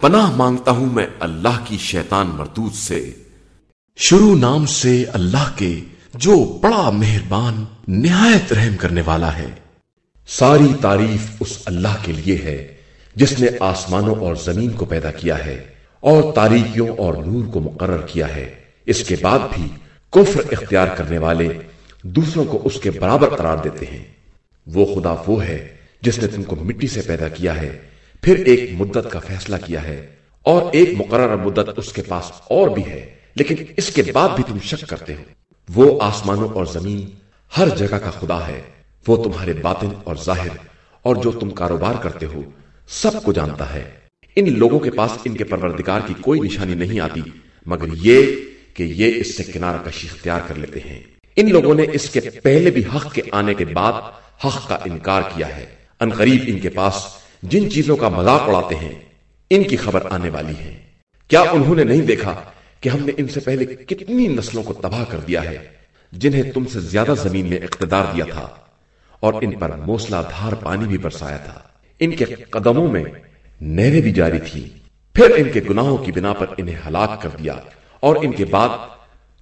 پناہ مانگتا ہوں میں اللہ کی شیطان مردود سے۔ شروع نام سے اللہ کے جو بڑا مہربان، نہایت رحم کرنے والا ہے۔ ساری تعریف اس اللہ کے لیے ہے، جس نے آسمانوں اور زمین کو پیدا کیا ہے اور تاریکیوں اور نور کو مقرر کیا ہے۔ اس کے بعد بھی کفر اختیار کرنے والے دوسروں کو اس کے برابر قرار دیتے ہیں۔ وہ خدا وہ ہے جس نے تم کو مٹی سے پیدا کیا ہے۔ پھر ایک مدت کا فیصلہ کیا ہے اور ایک مقررہ مدت اس کے پاس اور بھی ہے، لیکن اس کے بعد بھی تم شک کرتے ہو۔ وہ آسمانوں اور زمین، ہر جگہ کا خدا ہے۔ وہ تمہارے باطن اور ظاہر، اور جو تم کاروبار کرتے ہو، سب کو جانتا ہے۔ ان لوگوں کے پاس ان کے پروردگار کی کوئی نشانی نہیں آتی، مگر یہ کہ یہ اس سے کنارہ کشی اختیار کر لیتے ہیں۔ ان لوگوں نے اس کے پہلے بھی حق کے آنے کے بعد حق کا انکار کیا ہے۔ ان قریب ان کے پاس جن چیزوں کا مذاق اڑاتے ہیں، ان کی خبر آنے والی ہے۔ کیا انہوں نے نہیں دیکھا کہ ہم نے ان سے پہلے کتنی نسلوں کو تباہ کر دیا ہے، جنہیں تم سے زیادہ زمین میں اقتدار دیا تھا اور ان پر موسلا دھار پانی بھی برسایا تھا۔ ان کے قدموں میں نہریں بھی جاری تھی۔ پھر ان کے گناہوں کی بنا پر انہیں ہلاک کر دیا اور ان کے بعد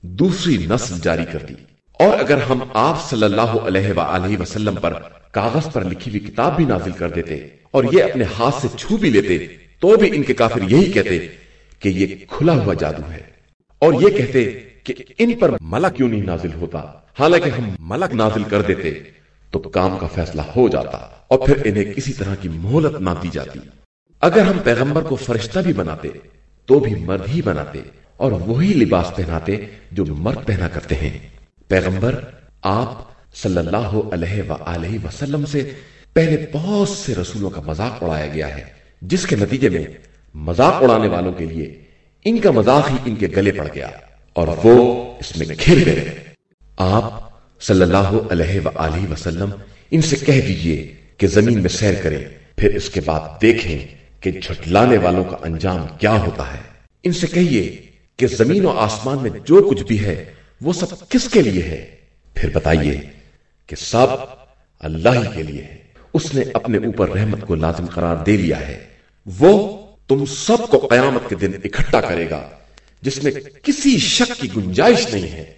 دوسری نسل جاری کر دی۔ اور اگر ہم آپ صلی اللہ علیہ وآلہ وسلم پر کاغذ پر لکھی ہوئی کتاب بھی نازل کر دیتے اور یہ اپنے ہاتھ سے چھو بھی لیتے، تو بھی ان کے کافر یہی کہتے کہ یہ کھلا ہوا جادو ہے۔ اور یہ کہتے کہ ان پر ملک کیوں نہیں نازل ہوتا، حالانکہ ہم ملک نازل کر دیتے تو کام کا فیصلہ ہو جاتا اور پھر انہیں کسی طرح کی مہلت نہ دی جاتی۔ اگر ہم پیغمبر کو فرشتہ بھی بناتے تو بھی مرد ہی بناتے اور وہی لباس پہناتے جو مرد پہنا کرتے ہیں۔ پیغمبر، آپ صلی اللہ علیہ وآلہ وسلم سے پہلے بہت سے رسولوں کا مذاق اڑایا گیا ہے، جس کے نتیجے میں مذاق اڑانے والوں کے لیے ان کا مذاق ہی ان کے گلے پڑ گیا اور وہ اس میں کھیل گئے۔ آپ صلی اللہ علیہ وآلہ وسلم ان سے کہہ دیجیے کہ زمین میں سیر کریں، پھر اس کے بعد دیکھیں کہ جھٹلانے والوں کا انجام کیا ہوتا ہے۔ ان سے کہیے کہ زمین و آسمان میں جو کچھ بھی ہے وہ سب کس کے لیے ہے؟ پھر بتائیے کہ سب اللہ ہی کے لیے ہے۔ اس نے اپنے اوپر رحمت کو لازم قرار دے لیا ہے۔ وہ تم سب کو قیامت کے دن اکٹھا کرے گا، جس میں کسی شک کی گنجائش نہیں ہے۔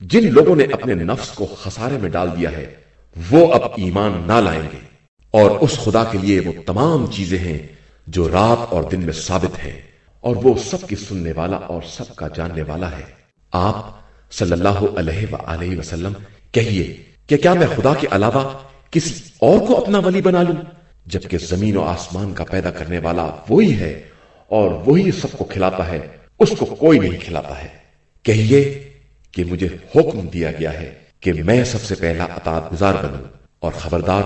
جن لوگوں نے اپنے نفس کو خسارے میں ڈال دیا ہے، وہ اب ایمان نہ لائیں گے۔ اور اس خدا کے لیے وہ تمام چیزیں ہیں جو رات اور دن میں ثابت ہے اور وہ سب کی سننے والا اور سب کا جاننے والا ہے۔ آپ صلی اللہ علیہ وآلہ وسلم، کہیے کہ کیا میں خدا کے علاوہ کسی اور کو اپنا ولی بنا لوں؟ جبکہ زمین و آسمان کا پیدا کرنے والا وہی ہے اور وہی سب کو کھلاتا ہے، اس کو کوئی نہیں کھلاتا ہے۔ کہیے کہ مجھے حکم دیا گیا ہے کہ میں سب سے پہلا اطاعت گزار بنوں۔ اور خبردار،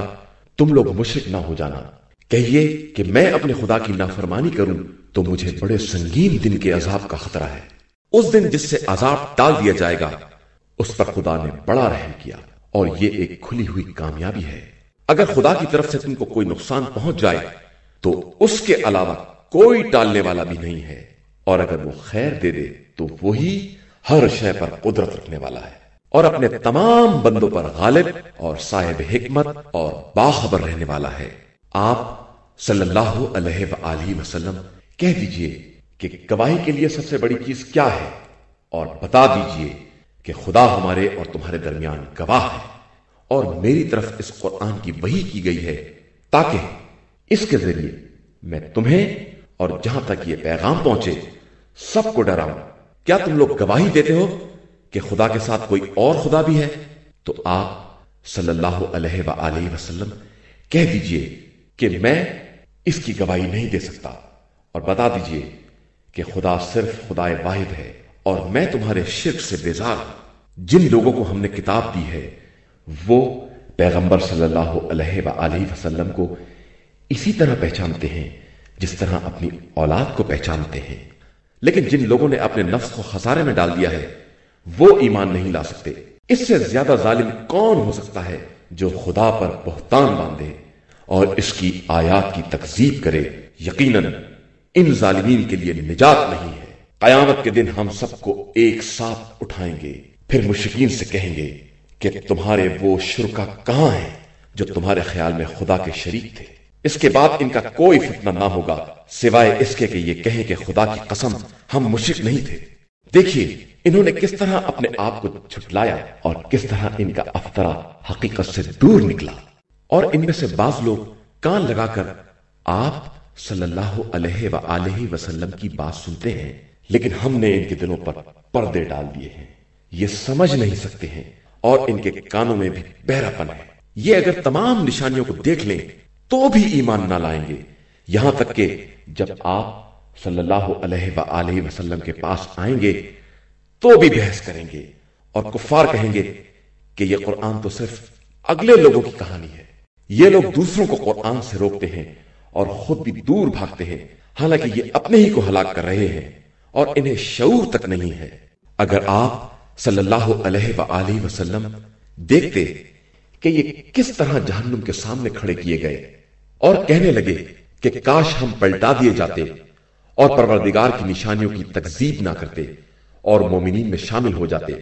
تم لوگ مشرک نہ ہو جانا۔ کہیے کہ میں اپنے خدا کی نافرمانی کروں تو مجھے بڑے سنگین دن کے عذاب کا خطرہ ہے۔ اس دن جس سے عذاب ٹال دیا جائے گا، اس پر خدا نے بڑا رحم کیا اور یہ ایک کھلی ہوئی کامیابی ہے۔ اگر خدا کی طرف سے تم کو کوئی نقصان پہنچ جائے، تو اس کے علاوہ کوئی ٹالنے والا بھی نہیں ہے۔ اور اگر وہ خیر دے دے، تو وہی ہر شے پر قدرت رکھنے والا ہے۔ اور اپنے تمام بندوں پر غالب اور صاحب حکمت اور باخبر رہنے والا ہے۔ آپ صلی اللہ علیہ وآلہ وسلم کہہ دیجیے کہ گواہی کے لیے سب سے بڑی چیز کیا ہے؟ اور بتا دیجیے کہ خدا ہمارے اور تمہارے درمیان گواہ ہے۔ اور میری طرف اس قرآن کی وہی کی گئی ہے تاکہ اس کے ذریعے میں تمہیں اور جہاں تک یہ پیغام پہنچے، سب کو ڈراؤں۔ کیا تم لوگ گواہی دیتے ہو کہ خدا کے ساتھ کوئی اور خدا بھی ہے؟ تو آپ صلی اللہ علیہ وآلہ وسلم کہہ دیجیے کہ میں اس کی گواہی نہیں دے سکتا۔ اور بتا دیجیے کہ خدا صرف خدا واحد ہے اور میں تمہارے شرک سے بیزار ہوں۔ جن لوگوں کو ہم نے کتاب دی ہے، وہ پیغمبر صلی اللہ علیہ وآلہ وسلم کو اسی طرح پہچانتے ہیں، جس طرح اپنی اولاد کو پہچانتے ہیں۔ لیکن جن لوگوں نے اپنے نفس کو خسارے میں ڈال دیا ہے، وہ ایمان نہیں لا سکتے۔ اس سے زیادہ ظالم کون ہو سکتا ہے جو خدا پر بہتان باندھے اور اس کی آیات کی تکذیب کرے؟ یقیناً ان ظالمین کے لیے نجات نہیں ہے۔ قیامت کے دن ہم سب کو ایک ساتھ اٹھائیں گے۔ پھر مشکین سے کہیں گے کہ تمہارے وہ شرکا کہاں ہیں جو تمہارے خیال میں خدا کے شریک تھے؟ اس کے بعد ان کا کوئی فتنہ نہ ہوگا، سوائے اس کے کہ یہ کہیں کہ خدا کی قسم ہم مشرک نہیں تھے۔ دیکھیے، انہوں نے کس طرح اپنے آپ کو چھٹلایا اور کس طرح ان کا افطرا حقیقت سے دور نکلا۔ اور ان میں سے بعض لوگ کان لگا کر آپ صلی اللہ علیہ وآلہ وسلم کی بات سنتے ہیں، لیکن ہم نے ان کے دلوں پر پردے ڈال دیے ہیں۔ یہ سمجھ نہیں سکتے ہیں اور ان کے کانوں میں بھی بہرا پن ہے۔ یہ اگر تمام نشانیوں کو دیکھ لیں، تو بھی ایمان نہ لائیں گے۔ یہاں تک کہ جب آپ صلی اللہ علیہ وآلہ وسلم کے پاس آئیں گے، تو بھی بحث کریں گے اور کفار کہیں گے کہ یہ قرآن تو صرف اگلے لوگوں کی کہانی ہے۔ یہ لوگ دوسروں کو قرآن سے روکتے ہیں اور خود بھی دور بھاگتے ہیں۔ حالانکہ یہ اپنے ہی کو ہلاک کر رہے ہیں اور انہیں شعور تک نہیں ہے۔ اگر آپ صلی اللہ علیہ وآلہ وسلم دیکھتے کہ یہ کس طرح جہنم کے سامنے کھڑے کیے گئے اور کہنے لگے کہ کاش ہم پلٹا دیے جاتے اور پروردگار کی نشانیوں کی تکزیب نہ کرتے اور مومنین میں شامل ہو جاتے،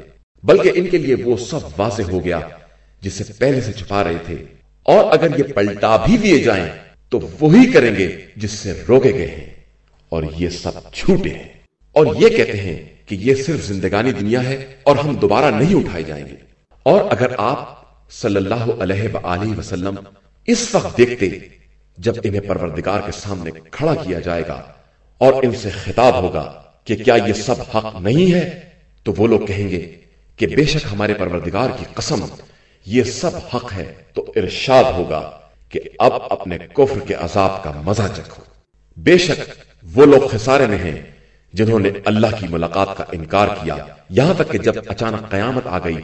بلکہ ان کے لیے وہ سب واضح ہو گیا جسے پہلے سے چھپا رہے تھے۔ اور اگر یہ پلٹا بھی دیے جائیں تو وہی کریں گے جس سے روکے گئے ہیں۔ اور یہ سب چھوٹے ہیں۔ اور یہ کہتے ہیں کہ یہ صرف زندگانی دنیا ہے اور ہم دوبارہ نہیں اٹھائے جائیں گے۔ اور اگر آپ صلی اللہ علیہ وآلہ وسلم اس وقت دیکھتے جب انہیں پروردگار کے سامنے کھڑا کیا جائے گا اور ان سے خطاب ہوگا کہ کیا یہ سب حق نہیں ہے، تو وہ لوگ کہیں گے کہ بے شک ہمارے پروردگار کی قسم، یہ سب حق ہے، تو ارشاد ہوگا۔ کہ اب اپنے کفر کے عذاب کا مزہ چکھو۔ بے شک وہ لوگ خسارے میں ہیں جنہوں نے اللہ کی ملاقات کا انکار کیا۔ یہاں تک کہ جب اچانک قیامت آ گئی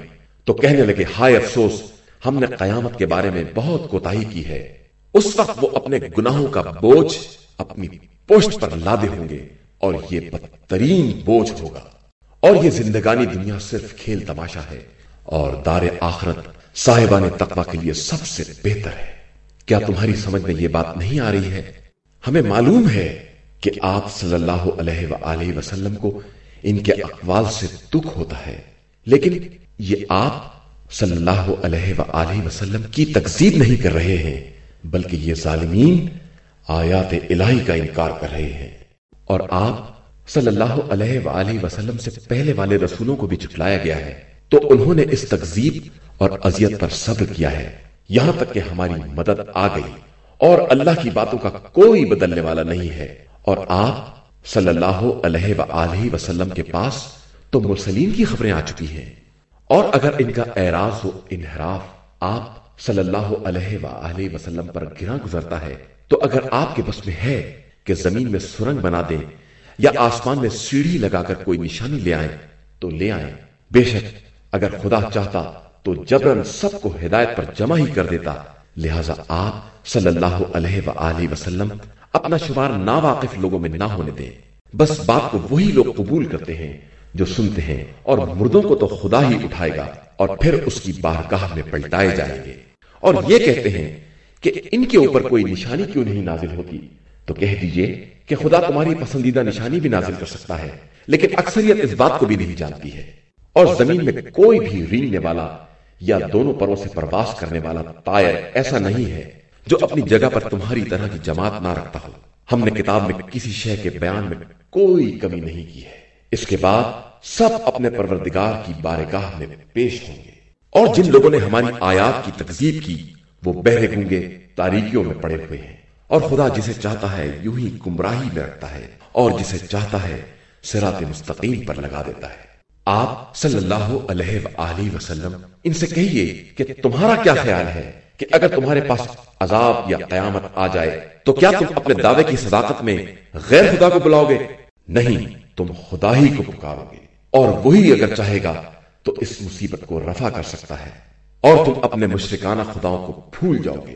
تو کہنے لگے، ہائے افسوس، ہم نے قیامت کے بارے میں بہت کوتاہی کی ہے۔ اس وقت وہ اپنے گناہوں کا بوجھ اپنی پوشت پر لادے ہوں گے اور یہ بدترین بوجھ ہوگا۔ اور یہ زندگانی دنیا صرف کھیل تماشا ہے اور دار آخرت صاحبان تقوی کے لیے سب سے بہتر ہے۔ کیا تمہاری سمجھ میں یہ بات نہیں آ رہی ہے؟ ہمیں معلوم ہے کہ آپ صلی اللہ علیہ وآلہ وسلم کو ان کے اقوال سے دکھ ہوتا ہے، لیکن یہ آپ صلی اللہ علیہ وآلہ وسلم کی تقزیب نہیں کر رہے ہیں، بلکہ یہ ظالمین آیات الہی کا انکار کر رہے ہیں۔ اور آپ صلی اللہ علیہ وآلہ وسلم سے پہلے والے رسولوں کو بھی چٹلایا گیا ہے۔ تو انہوں نے اس تقزیب اور اذیت پر صبر کیا ہے۔ یہاں تک کہ ہماری مدد آ گئی اور اللہ کی باتوں کا کوئی بدلنے والا نہیں ہے۔ اور آپ صلی اللہ علیہ وآلہ وسلم کے پاس تو مرسلین کی خبریں آ چکی ہیں۔ اور اگر ان کا اعراض و انحراف آپ صلی اللہ علیہ وآلہ وسلم پر گرا گزرتا ہے، تو اگر آپ کے بس میں ہے کہ زمین میں سرنگ بنا دیں یا آسمان میں سیڑھی لگا کر کوئی نشانی لے آئیں، تو لے آئیں۔ بے شک اگر خدا چاہتا تو جبرن سب کو ہدایت پر جمع ہی کر دیتا، لہذا آپ صلی اللہ علیہ وآلہ وسلم اپنا شمار ناواقف لوگوں میں نہ ہونے دیں۔ بس بات کو وہی لوگ قبول کرتے ہیں جو سنتے ہیں اور مردوں کو تو خدا ہی اٹھائے گا اور پھر اس کی بارگاہ میں پلٹائے جائیں گے۔ اور یہ کہتے ہیں کہ ان کے اوپر کوئی نشانی کیوں نہیں نازل ہوتی؟ تو کہہ دیجیے کہ خدا تمہاری پسندیدہ نشانی بھی نازل کر سکتا ہے، لیکن اکثریت اس بات کو بھی نہیں جانتی ہے۔ اور زمین میں کوئی بھی رینگنے والا یا دونوں پروں سے پرواز کرنے والا تائر ایسا نہیں ہے جو اپنی جگہ پر تمہاری طرح کی جماعت نہ رکھتا ہو۔ ہم نے کتاب میں کسی شے کے بیان میں کوئی کمی نہیں کی ہے۔ اس کے بعد سب اپنے پروردگار کی بارگاہ میں پیش ہوں گے۔ اور جن لوگوں نے ہماری آیات کی تکذیب کی، وہ بہرے گونگے تاریکیوں میں پڑے ہوئے ہیں۔ اور خدا جسے چاہتا ہے، یوں ہی گمراہی میں رکھتا ہے۔ اور جسے چاہتا ہے سرات مستقیم پر لگا دیتا ہے۔ آپ صلی اللہ علیہ وآلہ وسلم، ان سے کہیے کہ تمہارا کیا خیال ہے کہ اگر تمہارے پاس عذاب یا قیامت آ جائے، تو کیا تم اپنے دعوے کی صداقت میں غیر خدا کو بلاؤ گے نہیں، تم خدا ہی کو پکارو گے۔ اور وہی اگر چاہے گا، تو اس مصیبت کو رفع کر سکتا ہے۔ اور تم اپنے مشرکانہ خداؤں کو بھول جاؤ گے۔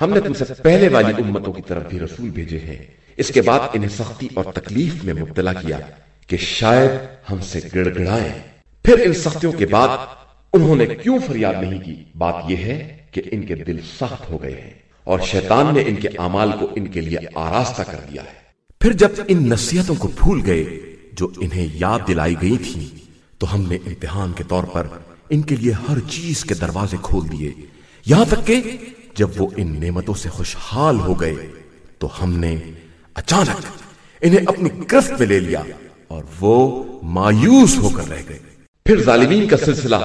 ہم نے تم سے پہلے والی امتوں کی طرف بھی رسول بھیجے ہیں۔ اس کے بعد انہیں سختی اور تکلیف میں مبتلا کیا۔ کہ شاید ہم سے گڑ گڑائیں پھر ان سختیوں کے بعد انہوں نے کیوں فریاد نہیں کی؟ بات یہ ہے کہ ان کے دل سخت ہو گئے ہیں اور شیطان نے ان کے اعمال کو ان کے لیے آراستہ کر دیا ہے۔ پھر جب ان نصیحتوں کو بھول گئے جو انہیں یاد دلائی گئی تھی تو ہم نے امتحان کے طور پر ان کے لیے ہر چیز کے دروازے کھول دیے۔ یہاں تک کہ جب وہ ان نعمتوں سے خوشحال ہو گئے، تو ہم نے اچانک انہیں اپنی گرفت میں لے لیا۔ اور وہ مایوس ہو کر رہ گئے۔ پھر ظالمین کا سلسلہ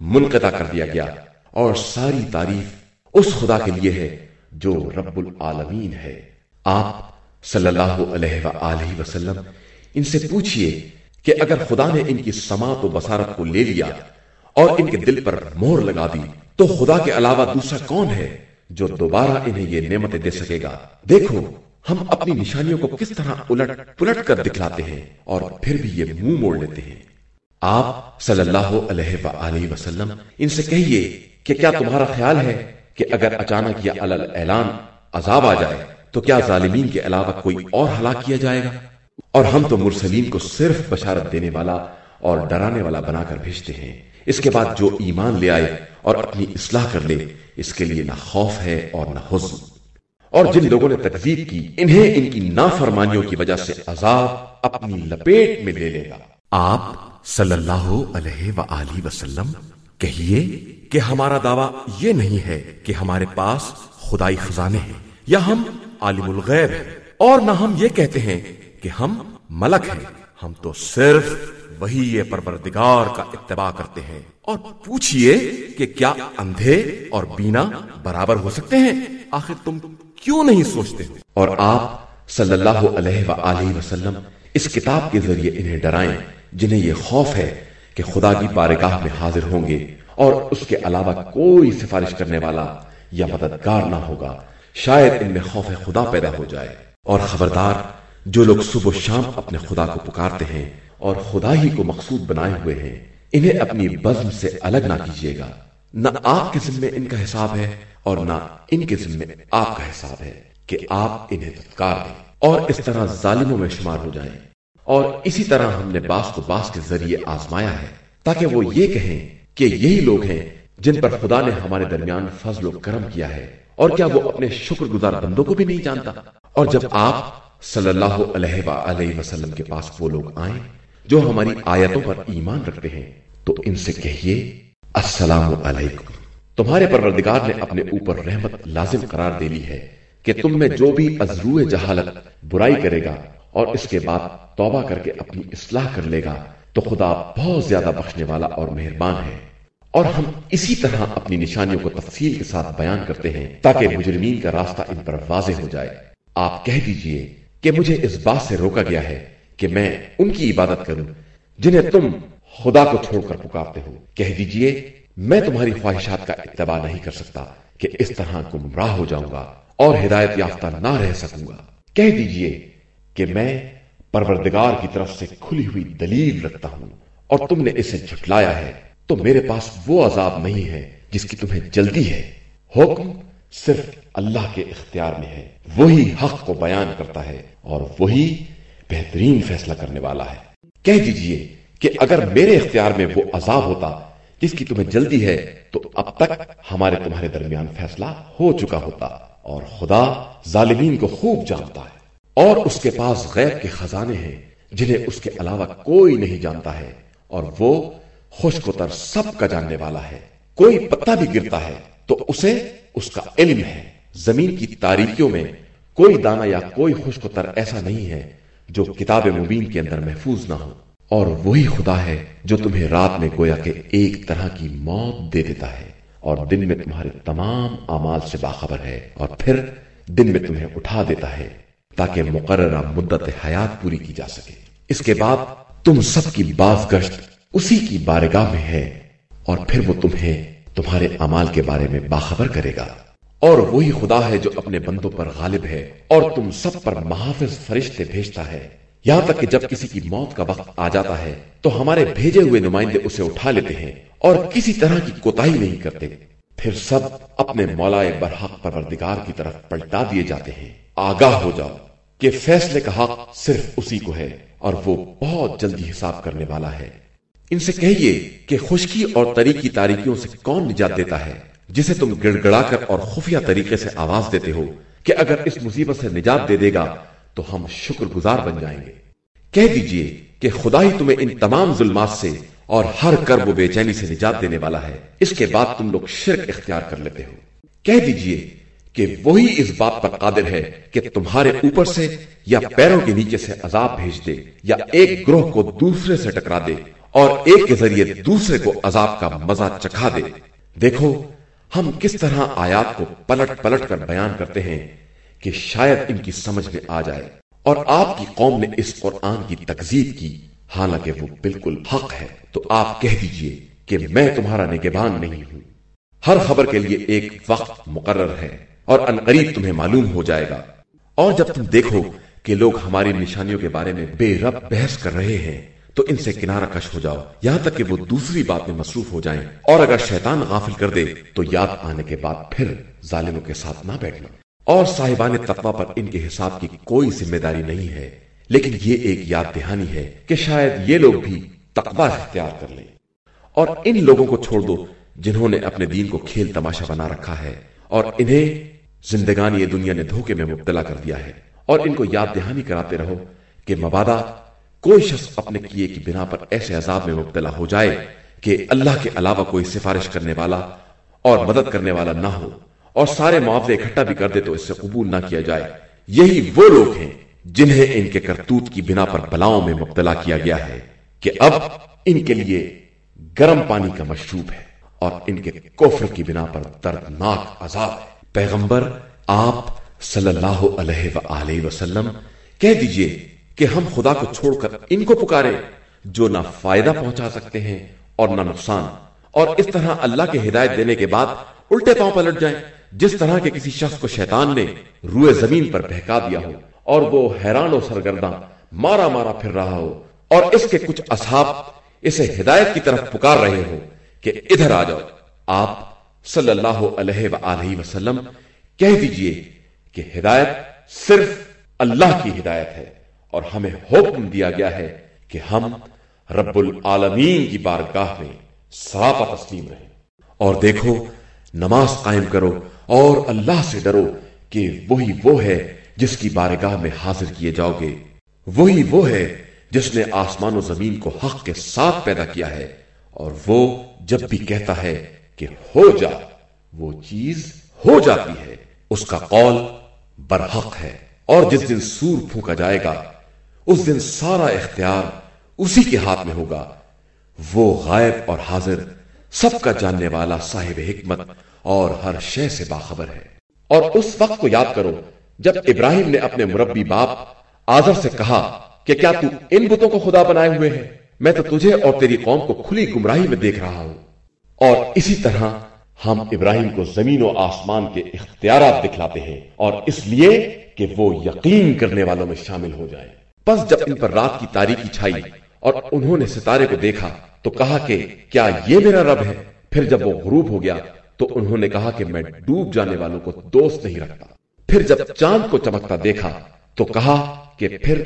منقطع کر دیا گیا اور ساری تعریف اس خدا کے لیے ہے جو رب العالمین ہے۔ آپ صلی اللہ علیہ وآلہ وسلم، ان سے پوچھئے کہ اگر خدا نے ان کی سماعت و بصارت کو لے لیا اور ان کے دل پر مہر لگا دی، تو خدا کے علاوہ دوسرا کون ہے جو دوبارہ انہیں یہ نعمتیں دے سکے گا؟ دیکھو ہم اپنی نشانیوں کو کس طرح الٹ پلٹ کر دکھلاتے ہیں اور پھر بھی یہ منہ موڑ لیتے ہیں۔ آپ صلی اللہ علیہ وآلہ وسلم، ان سے کہیے کہ کیا تمہارا خیال ہے کہ اگر اچانک یا اعلان عذاب آ جائے، تو کیا ظالمین کے علاوہ کوئی اور ہلاک کیا جائے گا؟ اور ہم تو مرسلین کو صرف بشارت دینے والا اور ڈرانے والا بنا کر بھیجتے ہیں۔ اس کے بعد جو ایمان لے آئے اور اپنی اصلاح کر لے، اس کے لیے نہ خوف ہے اور نہ حزن۔ اور جن لوگوں نے تکذیب کی، انہیں ان کی نافرمانیوں کی وجہ سے عذاب اپنی لپیٹ میں لے لے گا۔ آپ صلی اللہ علیہ وآلہ وسلم، کہیے کہ ہمارا دعویٰ یہ نہیں ہے کہ ہمارے پاس خدائی خزانے ہیں، یا ہم عالم الغیب ہیں۔ اور نہ ہم یہ کہتے ہیں کہ ہم ملک ہیں۔ ہم تو صرف وہی پروردگار کا اتباع کرتے ہیں۔ اور پوچھئے کہ کیا اندھے اور بینا برابر ہو سکتے ہیں؟ آخر تم کیوں نہیں سوچتے؟ اور آپ صلی اللہ علیہ وآلہ وسلم اس کتاب کے ذریعے انہیں ڈرائیں، جنہیں یہ خوف ہے کہ خدا کی بارگاہ میں حاضر ہوں گے اور اس کے علاوہ کوئی سفارش کرنے والا یا مددگار نہ ہوگا، شاید ان میں خوف خدا پیدا ہو جائے۔ اور خبردار، جو لوگ صبح و شام اپنے خدا کو پکارتے ہیں اور خدا ہی کو مقصود بنائے ہوئے ہیں، انہیں اپنی بزم سے الگ نہ کیجیے گا۔ نہ آپ کے ذمے ان کا حساب ہے اور نہ ان کے ذمے آپ کا حساب ہے کہ آپ انہیں تذکار دیں اور اس طرح ظالموں میں شمار ہو جائیں۔ اور اسی طرح ہم نے باس کو باس کے ذریعے آزمایا ہے تاکہ وہ یہ کہیں کہ یہی لوگ ہیں جن پر خدا نے ہمارے درمیان فضل و کرم کیا ہے اور کیا وہ اپنے شکر گزار بندوں کو بھی نہیں جانتا؟ اور جب آپ صلی اللہ علیہ وآلہ وسلم کے پاس وہ لوگ آئیں جو ہماری آیتوں پر ایمان رکھتے ہیں تو ان سے کہیے السلام علیکم۔ تمہارے پروردگار نے اپنے اوپر رحمت لازم قرار دے لی ہے کہ تم میں جو بھی ازرو جہالت برائی کرے گا اور اس کے بعد توبہ کر کے اپنی اصلاح کر لے گا، تو خدا بہت زیادہ بخشنے والا اور مہربان ہے۔ اور ہم اسی طرح اپنی نشانیوں کو تفصیل کے ساتھ بیان کرتے ہیں تاکہ مجرمین کا راستہ ان پر واضح ہو جائے۔ آپ کہہ دیجیے کہ مجھے اس بات سے روکا گیا ہے کہ میں ان کی عبادت کروں جنہیں تم خدا کو چھوڑ کر پکارتے ہو۔ کہہ دیجیے، میں تمہاری خواہشات کا اتباع نہیں کر سکتا کہ اس طرح گمراہ ہو جاؤں گا اور ہدایت یافتہ نہ رہ سکوں گا۔ کہہ دیجیے کہ میں پروردگار کی طرف سے کھلی ہوئی دلیل رکھتا ہوں اور تم نے اسے جھٹلایا ہے، تو میرے پاس وہ عذاب نہیں ہے جس کی تمہیں جلدی ہے۔ حکم صرف اللہ کے اختیار میں ہے۔ وہی حق کو بیان کرتا ہے اور وہی بہترین فیصلہ کرنے والا ہے۔ کہہ دیجیے کہ اگر میرے اختیار میں وہ عذاب ہوتا، جس کی تمہیں جلدی ہے، تو اب تک ہمارے تمہارے درمیان فیصلہ ہو چکا ہوتا اور خدا ظالمین کو خوب جانتا ہے۔ اور اس کے پاس غیب کے خزانے ہیں، جنہیں اس کے علاوہ کوئی نہیں جانتا ہے، اور وہ خشک و تر سب کا جاننے والا ہے۔ کوئی پتا بھی گرتا ہے، تو اسے اس کا علم ہے۔ زمین کی تاریخیوں میں کوئی دانا یا کوئی خشک و تر ایسا نہیں ہے جو کتاب مبین کے اندر محفوظ نہ ہو۔ اور وہی خدا ہے جو تمہیں رات میں گویا کہ ایک طرح کی موت دے دیتا ہے اور دن میں تمہارے تمام اعمال سے باخبر ہے اور پھر دن میں تمہیں اٹھا دیتا ہے تاکہ مقررہ مدت حیات پوری کی جا سکے۔ اس کے بعد تم سب کی باز گشت اسی کی بارگاہ میں ہے اور پھر وہ تمہیں تمہارے امال کے بارے میں باخبر کرے گا۔ اور وہی خدا ہے جو اپنے بندوں پر غالب ہے اور تم سب پر محافظ فرشتے بھیجتا ہے۔ یہاں تک کہ جب کسی کی موت کا وقت آ جاتا ہے، تو ہمارے بھیجے ہوئے نمائندے اسے اٹھا لیتے ہیں اور کسی طرح کی کوتا نہیں کرتے۔ پھر سب اپنے مولا برحق پروردگار کی طرف پلٹا دیے جاتے ہیں۔ آگاہ ہو جاؤ کہ فیصلے کا حق صرف اسی کو ہے اور وہ بہت جلدی حساب کرنے والا ہے۔ ان سے کہیے کہ خشکی اور طریقی تاریکیوں سے کون نجات دیتا ہے، جسے تم گڑ گڑا کر اور خفیہ طریقے سے آواز دیتے ہو کہ اگر اس مصیبت سے نجات دے دے گا تو ہم شکر گزار بن جائیں گے۔ کہہ دیجیے کہ خدا ہی تمہیں ان تمام ظلمات سے اور ہر کرب و بے چینی سے نجات دینے والا ہے۔ اس کے بعد تم لوگ شرک اختیار کر لیتے ہو۔ کہہ دیجیے کہ وہی اس بات پر قادر ہے کہ تمہارے اوپر سے یا پیروں کے نیچے سے عذاب بھیج دے یا ایک گروہ کو دوسرے سے ٹکرا دے اور ایک کے ذریعے دوسرے کو عذاب کا مزہ چکھا دے۔ دیکھو، ہم کس طرح آیات کو پلٹ پلٹ کر بیان کرتے ہیں۔ کہ شاید ان کی سمجھ میں آ جائے۔ اور آپ کی قوم نے اس قرآن کی تکزیب کی، حالانکہ وہ بالکل حق ہے۔ تو آپ کہہ دیجیے کہ میں تمہارا نگبان نہیں ہوں۔ ہر خبر کے لیے ایک وقت مقرر ہے اور انقریب تمہیں معلوم ہو جائے گا۔ اور جب تم دیکھو کہ لوگ ہماری نشانیوں کے بارے میں بے رب بحث کر رہے ہیں، تو ان سے کنارہ کش ہو جاؤ، یہاں تک کہ وہ دوسری بات میں مصروف ہو جائیں۔ اور اگر شیطان غافل کر دے، تو یاد آنے کے بعد پھر ظالموں کے ساتھ نہ بیٹھنا۔ اور صاحبان تقوی پر ان کے حساب کی کوئی ذمہ داری نہیں ہے، لیکن یہ ایک یاد دہانی ہے کہ شاید یہ لوگ بھی تقوی اختیار کر لیں۔ اور ان لوگوں کو چھوڑ دو جنہوں نے اپنے دین کو کھیل تماشا بنا رکھا ہے، اور انہیں زندگانی دنیا نے دھوکے میں مبتلا کر دیا ہے۔ اور ان کو یاد دہانی کراتے رہو کہ مبادہ کوئی شخص اپنے کیے کی بنا پر ایسے عذاب میں مبتلا ہو جائے کہ اللہ کے علاوہ کوئی سفارش کرنے والا اور مدد کرنے والا نہ ہو۔ اور سارے معاوضے اکٹھا بھی کر دے تو اس سے قبول نہ کیا جائے۔ یہی وہ لوگ ہیں جنہیں ان کے کرتوت کی بنا پر بلاؤں میں مبتلا کیا گیا ہے کہ اب ان کے لیے گرم پانی کا مشروب ہے اور ان کے کوفر کی بنا پر دردناک عذاب ہے۔ پیغمبر، آپ صلی اللہ علیہ وآلہ وسلم، کہہ دیجیے کہ ہم خدا کو چھوڑ کر ان کو پکارے جو نہ فائدہ پہنچا سکتے ہیں اور نہ نقصان۔ اور اس طرح اللہ کے ہدایت دینے کے بعد الٹے پاؤں پلٹ جائیں۔ جس طرح کے کسی شخص کو شیطان نے روئے زمین پر بہکا دیا ہو اور وہ حیران و سرگرداں مارا مارا پھر رہا ہو اور اس کے کچھ اصحاب اسے ہدایت کی طرف پکار رہے ہو کہ ادھر آ جاؤ۔ آپ صلی اللہ علیہ وآلہ وسلم کہہ دیجیے کہ ہدایت صرف اللہ کی ہدایت ہے اور ہمیں حکم دیا گیا ہے کہ ہم رب العالمین کی بارگاہ میں سراپا تسلیم رہیں۔ اور دیکھو، نماز قائم کرو اور اللہ سے ڈرو کہ وہی وہ ہے جس کی بارگاہ میں حاضر کیے جاؤ گے۔ وہی وہ ہے جس نے آسمان و زمین کو حق کے ساتھ پیدا کیا ہے۔ اور وہ جب بھی کہتا ہے کہ ہو جا، وہ چیز ہو جاتی ہے۔ اس کا قول برحق ہے۔ اور جس دن سور پھونکا جائے گا، اس دن سارا اختیار اسی کے ہاتھ میں ہوگا۔ وہ غائب اور حاضر، سب کا جاننے والا صاحب حکمت اور ہر شے سے باخبر ہے۔ اور اس وقت کو یاد کرو، جب ابراہیم نے اپنے مربی باپ آزر سے کہا کہ کیا تو ان بتوں کو خدا بنائے ہوئے ہیں؟ میں تو تجھے اور تیری قوم کو کھلی گمراہی میں دیکھ رہا ہوں۔ اور اسی طرح ہم ابراہیم کو زمین و آسمان کے اختیارات دکھلاتے ہیں اور اس لیے کہ وہ یقین کرنے والوں میں شامل ہو جائیں پس جب ان پر رات کی تاریخی چھائی اور انہوں نے ستارے کو دیکھا تو کہا کہ کیا یہ میرا رب ہے؟ پھر جب وہ غروب ہو گیا تو انہوں نے کہا کہ میں ڈوب جانے والوں کو دوست نہیں رکھتا۔ پھر جب چاند کو چمکتا دیکھا تو کہا کہ پھر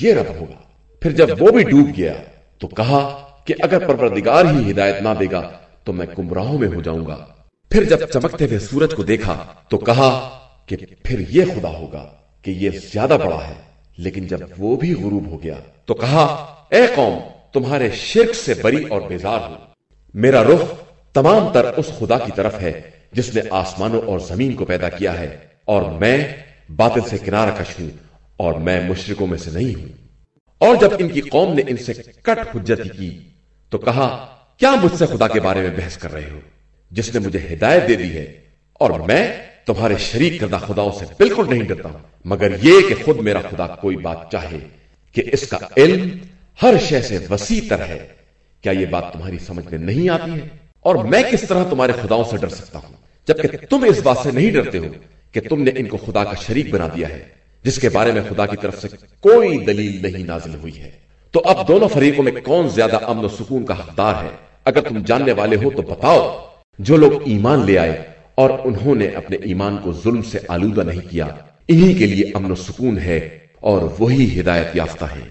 یہ رب ہوگا۔ پھر جب وہ بھی ڈوب گیا تو کہا کہ اگر پروردگار ہی ہدایت نہ دے گا تو میں گمراہوں میں ہو جاؤں گا۔ پھر جب چمکتے ہوئے سورج کو دیکھا تو کہا کہ پھر یہ خدا ہوگا کہ یہ زیادہ بڑا ہے۔ لیکن جب وہ بھی غروب ہو گیا تو کہا، اے قوم، تمہارے شرک سے بری اور بیزار ہوں میرا رخ تمام تر اس خدا کی طرف ہے جس نے آسمانوں اور زمین کو پیدا کیا ہے اور میں باطل سے کنارہ کش ہوں اور میں مشرقوں میں سے نہیں ہوں۔ اور جب ان کی قوم نے ان سے کٹ حجتی کی تو کہا، کیا مجھ سے خدا کے بارے میں بحث کر رہے ہو؟ جس نے مجھے ہدایت دے دی ہے اور میں تمہارے شریک کردہ خداؤں سے بالکل نہیں ڈرتا ہوں۔ مگر یہ کہ خود میرا خدا کوئی بات چاہے کہ اس کا علم ہر شے سے وسیع تر ہے، کیا یہ بات تمہاری سمجھ میں نہیں آتی ہے؟ اور میں کس طرح تمہارے خداؤں سے ڈر سکتا ہوں؟ جبکہ تم اس بات سے نہیں ڈرتے ہو کہ تم نے ان کو خدا کا شریک بنا دیا ہے، جس کے بارے میں خدا کی طرف سے کوئی دلیل نہیں نازل ہوئی ہے۔ تو اب دونوں فریقوں میں کون زیادہ امن و سکون کا حقدار ہے؟ اگر تم جاننے والے ہو تو بتاؤ۔ جو لوگ ایمان لے آئے اور انہوں نے اپنے ایمان کو ظلم سے آلودہ نہیں کیا، انہی کے لیے امن و سکون ہے اور وہی ہدایت یافتہ ہے۔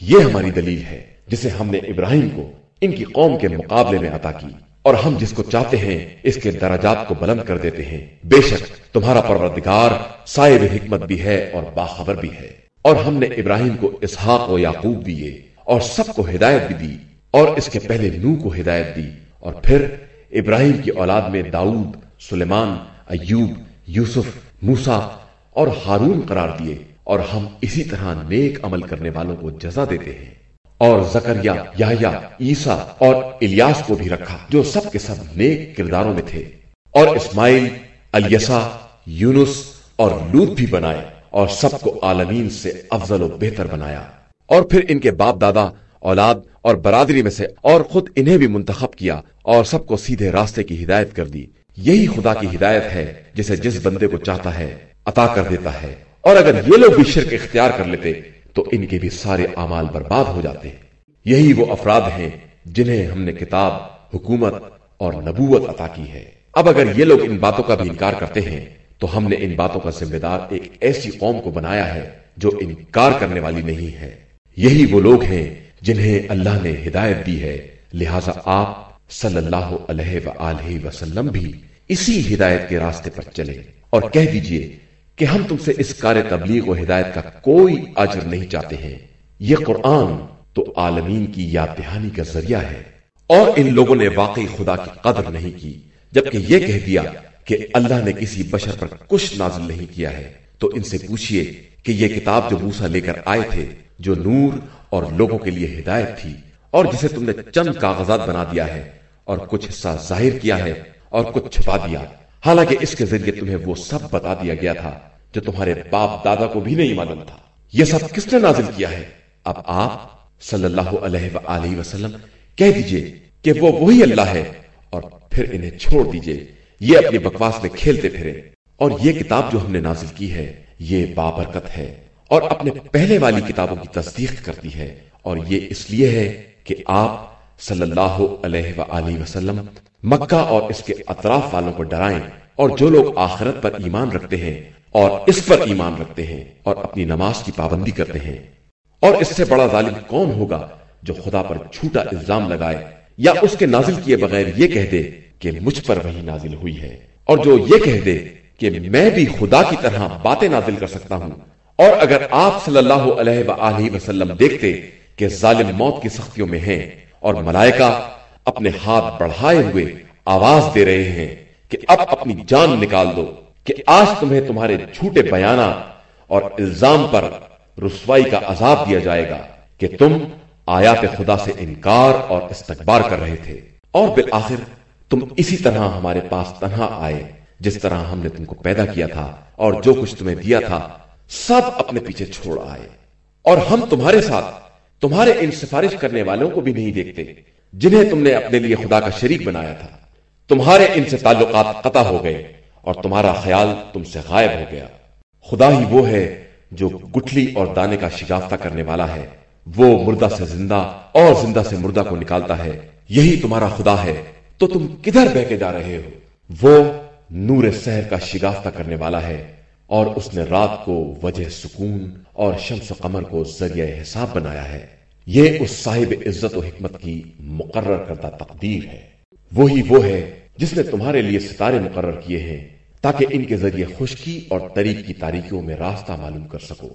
یہ ہماری دلیل ہے، جسے ہم نے ابراہیم کو، ان کی قوم کے مقابلے میں عطا کی۔ اور ہم جس کو چاہتے ہیں، اس کے درجات کو بلند کر دیتے ہیں۔ بے شک، تمہارا پروردگار صاحب حکمت بھی ہے اور باخبر بھی ہے۔ اور ہم نے ابراہیم کو اسحاق و یعقوب دیے اور سب کو ہدایت بھی دی۔ اور اس کے پہلے نو کو ہدایت دی۔ اور پھر ابراہیم کی اولاد میں داؤد، سلیمان، ایوب، یوسف موسا اور ہارون قرار دیے۔ اور ہم اسی طرح نیک عمل کرنے والوں کو جزا دیتے ہیں۔ اور زکریا یا عیسا اور الیاس کو بھی رکھا، جو سب کے سب نیک کرداروں میں تھے۔ اور اسماعیل، الیسا، یونس اور لوت بھی بنائے اور سب کو عالمین سے افضل و بہتر بنایا۔ اور پھر ان کے باپ دادا، اولاد اور برادری میں سے اور خود انہیں بھی منتخب کیا اور سب کو سیدھے راستے کی ہدایت کر دی۔ یہی خدا کی ہدایت ہے، جسے جس بندے کو چاہتا ہے، عطا کر دیتا ہے۔ اور اگر یہ لوگ بھی شرک اختیار کر لیتے تو ان کے بھی سارے اعمال برباد ہو جاتے ہیں۔ یہی وہ افراد ہیں جنہیں ہم نے کتاب، حکومت اور نبوت عطا کی ہے۔ اب اگر یہ لوگ ان باتوں کا بھی انکار کرتے ہیں، تو ہم نے ان باتوں کا ذمہ دار ایک ایسی قوم کو بنایا ہے جو انکار کرنے والی نہیں ہے۔ یہی وہ لوگ ہیں جنہیں اللہ نے ہدایت دی ہے۔ لہذا آپ صلی اللہ علیہ وآلہ وسلم بھی اسی ہدایت کے راستے پر چلے اور کہہ دیجیے کہ ہم تم سے اس کار تبلیغ و ہدایت کا کوئی اجر نہیں چاہتے ہیں۔ یہ قرآن تو عالمین کی یاد دہانی کا ذریعہ ہے۔ اور ان لوگوں نے واقعی خدا کی قدر نہیں کی، جبکہ یہ کہہ دیا کہ اللہ نے کسی بشر پر کچھ نازل نہیں کیا ہے۔ تو ان سے پوچھئے کہ یہ کتاب جو موسا لے کر آئے تھے، جو نور اور لوگوں کے لیے ہدایت تھی، اور جسے تم نے چند کاغذات بنا دیا ہے، اور کچھ حصہ ظاہر کیا ہے اور کچھ چھپا دیا۔ حالانکہ اس کے ذریعے تمہیں وہ سب بتا دیا گیا تھا۔ جو تمہارے باپ دادا کو بھی نہیں معلوم تھا۔ یہ سب کس نے نازل کیا ہے؟ اب آپ صلی اللہ علیہ وآلہ وسلم کہہ دیجیے کہ وہ وہی اللہ ہے اور پھر انہیں چھوڑ دیجیے۔ یہ اپنی بکواس میں کھیلتے پھرے اور یہ کتاب جو ہم نے نازل کی ہے، یہ بابرکت ہے۔ اور اپنے پہلے والی کتابوں کی تصدیق کرتی ہے۔ اور یہ اس لیے ہے کہ آپ صلی اللہ علیہ وآلہ وسلم مکہ اور اس کے اطراف والوں کو ڈرائیں۔ اور جو لوگ آخرت پر ایمان رکھتے ہیں اور اس پر ایمان رکھتے ہیں اور اپنی نماز کی پابندی کرتے ہیں۔ اور اس سے بڑا ظالم کون ہوگا جو خدا پر جھوٹا الزام لگائے یا اس کے نازل کیے بغیر یہ کہہ دے کہ مجھ پر وہی نازل ہوئی ہے۔ اور جو یہ کہہ دے کہ میں بھی خدا کی طرح باتیں نازل کر سکتا ہوں۔ اور اگر آپ صلی اللہ علیہ وآلہ وسلم دیکھتے کہ ظالم موت کی سختیوں میں ہیں اور ملائکہ اپنے ہاتھ بڑھائے ہوئے آواز دے رہے ہیں کہ اب اپنی جان نکال دو کہ آج تمہیں تمہارے جھوٹے بیانات اور الزام پر رسوائی کا عذاب دیا جائے گا کہ تم آیات خدا سے انکار اور استقبار کر رہے تھے۔ اور بالآخر تم اسی طرح ہمارے پاس تنہا آئے، جس طرح ہم نے تم کو پیدا کیا تھا اور جو کچھ تمہیں دیا تھا، سب اپنے پیچھے چھوڑ آئے۔ اور ہم تمہارے ساتھ، تمہارے ان سفارش کرنے والوں کو بھی نہیں دیکھتے، جنہیں تم نے اپنے لیے خدا کا شریک بنایا تھا۔ تمہارے ان سے تعلقات قطع ہو گئے۔ اور تمہارا خیال تم سے غائب ہو گیا۔ خدا ہی وہ ہے جو گٹھلی اور دانے کا شگافتہ کرنے والا ہے۔ وہ مردہ سے زندہ اور زندہ سے مردہ کو نکالتا ہے۔ یہی تمہارا خدا ہے۔ تو تم کدھر بہ کے جا رہے ہو؟ وہ نور سحر کا شگافتہ کرنے والا ہے اور اس نے رات کو وجہ سکون اور شمس و قمر کو ذریعہ حساب بنایا ہے۔ یہ اس صاحب عزت و حکمت کی مقرر کردہ تقدیر ہے۔ وہی وہ ہے جس نے تمہارے لیے ستارے مقرر کیے ہیں۔ تاکہ ان کے ذریعے خشکی اور طریق کی تاریخیوں میں راستہ معلوم کر سکو۔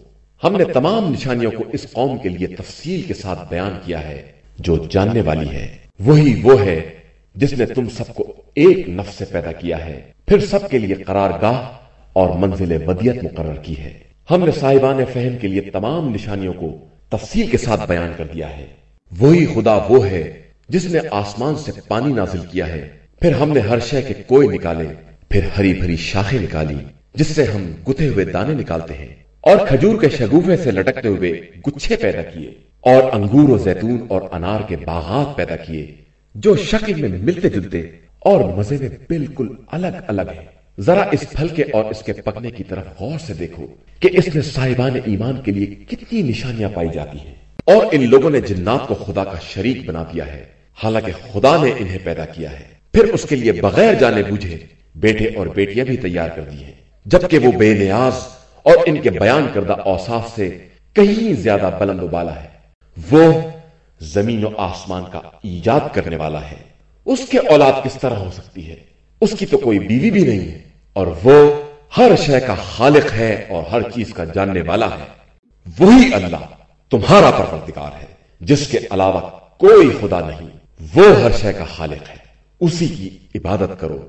ہم نے تمام نشانیوں کو اس قوم کے لیے تفصیل کے ساتھ بیان کیا ہے، جو جاننے والی ہے۔ وہی وہ ہے جس نے تم سب کو ایک نفس سے پیدا کیا ہے۔ پھر سب کے لیے قرار گاہ اور منزل ودیت مقرر کی ہے۔ ہم نے صاحبان فہم کے لیے تمام نشانیوں کو تفصیل کے ساتھ بیان کر دیا ہے۔ وہی خدا وہ ہے جس نے آسمان سے پانی نازل کیا ہے۔ پھر ہم نے ہر شے کے کوئی نکالے۔ پھر ہری بھری شاخیں نکالی، جس سے ہم گتھے ہوئے دانے نکالتے ہیں اور کھجور کے شگوفے سے لٹکتے ہوئے گچھے پیدا کیے اور انگور و زیتون اور انار کے باغات پیدا کیے، جو شکل میں ملتے جلتے اور مزے میں بالکل الگ الگ ہیں۔ ذرا اس پھل کے اور اس کے پکنے کی طرف غور سے دیکھو کہ اس میں صاحبان ایمان کے لیے کتنی نشانیاں پائی جاتی ہیں۔ اور ان لوگوں نے جنات کو خدا کا شریک بنا دیا ہے۔ حالانکہ خدا نے انہیں پیدا کیا ہے۔ پھر اس کے لیے بغیر جانے بوجھے بیٹے اور بیٹیاں بھی تیار کر دی ہیں۔ جبکہ وہ بے نیاز اور ان کے بیان کردہ اوصاف سے کہیں زیادہ بلند و بالا ہے۔ وہ زمین و آسمان کا ایجاد کرنے والا ہے۔ اس کے اولاد کس طرح ہو سکتی ہے؟ اس کی تو کوئی بیوی بھی نہیں ہے۔ اور وہ ہر شے کا خالق ہے اور ہر چیز کا جاننے والا ہے۔ وہی اللہ تمہارا پروردگار ہے، جس کے علاوہ کوئی خدا نہیں۔ وہ ہر شے کا خالق ہے۔ اسی کی عبادت کرو۔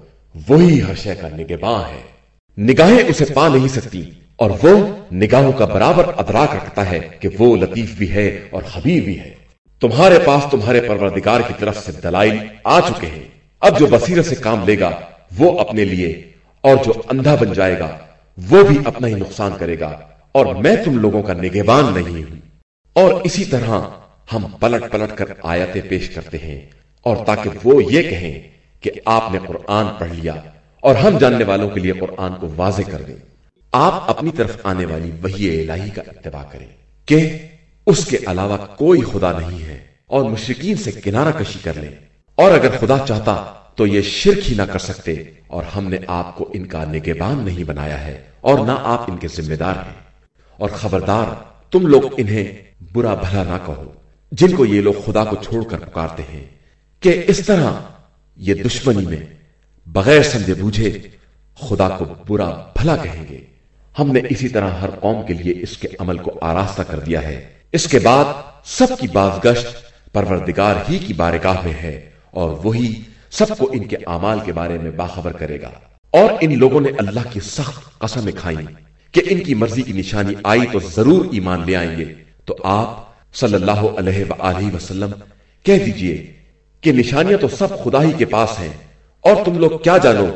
وہی ہر شے کا نگباں ہے۔ نگاہیں اسے پا نہیں سکتی اور وہ نگاہوں کا برابر ادراک رکھتا ہے کہ وہ لطیف بھی ہے اور خبیر بھی ہے۔ تمہارے پاس تمہارے پروردگار کی طرف سے دلائل آ چکے ہیں۔ اب جو بصیرت سے کام لے گا، وہ اپنے لیے اور جو اندھا بن جائے گا، وہ بھی اپنا ہی نقصان کرے گا۔ اور میں تم لوگوں کا نگہبان نہیں ہوں۔ اور اسی طرح ہم پلٹ پلٹ کر آیتیں پیش کرتے ہیں اور تاکہ وہ یہ کہیں کہ آپ نے قرآن پڑھ لیا اور ہم جاننے والوں کے لیے قرآن کو واضح کر دیں۔ آپ اپنی طرف آنے والی وہی الہی کا اتباع کریں کہ اس کے علاوہ کوئی خدا نہیں ہے اور مشرقین سے کنارہ کشی کر لیں۔ اور اگر خدا چاہتا تو یہ شرک ہی نہ کر سکتے اور ہم نے آپ کو ان کا نگہبان نہیں بنایا ہے اور نہ آپ ان کے ذمہ دار ہیں۔ اور خبردار، تم لوگ انہیں برا بھلا نہ کہو، جن کو یہ لوگ خدا کو چھوڑ کر پکارتے ہیں کہ اس طرح یہ دشمنی میں بغیر سمجھے بوجھے خدا کو برا بھلا کہیں گے۔ ہم نے اسی طرح ہر قوم کے لیے اس کے عمل کو آراستہ کر دیا ہے۔ اس کے بعد سب کی باز گشت پروردگار ہی کی بارگاہ میں ہے اور وہی سب کو ان کے اعمال کے بارے میں باخبر کرے گا۔ اور ان لوگوں نے اللہ کی سخت قسمیں کھائی کہ ان کی مرضی کی نشانی آئی تو ضرور ایمان لے آئیں گے۔ تو آپ صلی اللہ علیہ وآلہ وسلم کہہ دیجیے کہ نشانیاں تو سب خدا ہی کے پاس ہیں۔ اور تم لوگ کیا جانو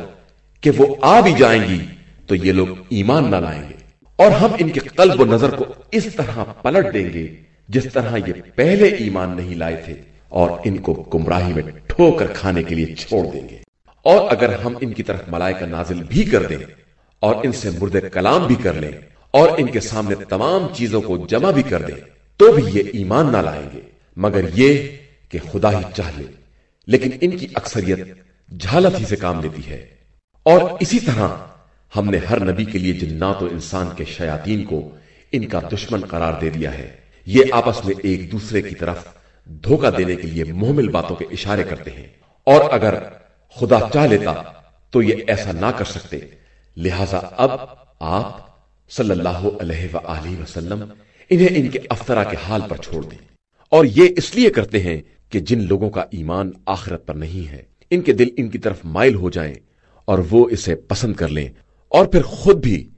کہ وہ آ بھی جائیں گی تو یہ لوگ ایمان نہ لائیں گے۔ اور ہم ان کے قلب و نظر کو اس طرح پلٹ دیں گے جس طرح یہ پہلے ایمان نہیں لائے تھے اور ان کو گمراہی میں ٹھو کر کھانے کے لیے چھوڑ دیں گے۔ اور اگر ہم ان کی طرف ملائکہ نازل بھی کر دیں اور ان سے مرد کلام بھی کر لیں اور ان کے سامنے تمام چیزوں کو جمع بھی کر دیں تو بھی یہ ایمان نہ لائیں گے۔ مگر یہ کہ خدا ہی چاہ لے، لیکن ان کی اکثریت جھالت ہی سے کام لیتی ہے۔ اور اسی طرح ہم نے ہر نبی کے لیے جنات و انسان کے شیاطین کو ان کا دشمن قرار دے دیا ہے۔ یہ آپس میں ایک دوسرے کی طرف دھوکہ دینے کے لیے محمل باتوں کے اشارے کرتے ہیں۔ اور اگر خدا چاہ لیتا تو یہ ایسا نہ کر سکتے۔ لہذا اب آپ صلی اللہ علیہ وآلہ وسلم انہیں ان کے افطرا کے حال پر چھوڑ دیں۔ اور یہ اس لیے کرتے ہیں کہ جن لوگوں کا ایمان آخرت پر نہیں ہے، ان کے دل ان کی طرف مائل ہو جائیں اور وہ اسے پسند کر لیں اور پھر خود بھی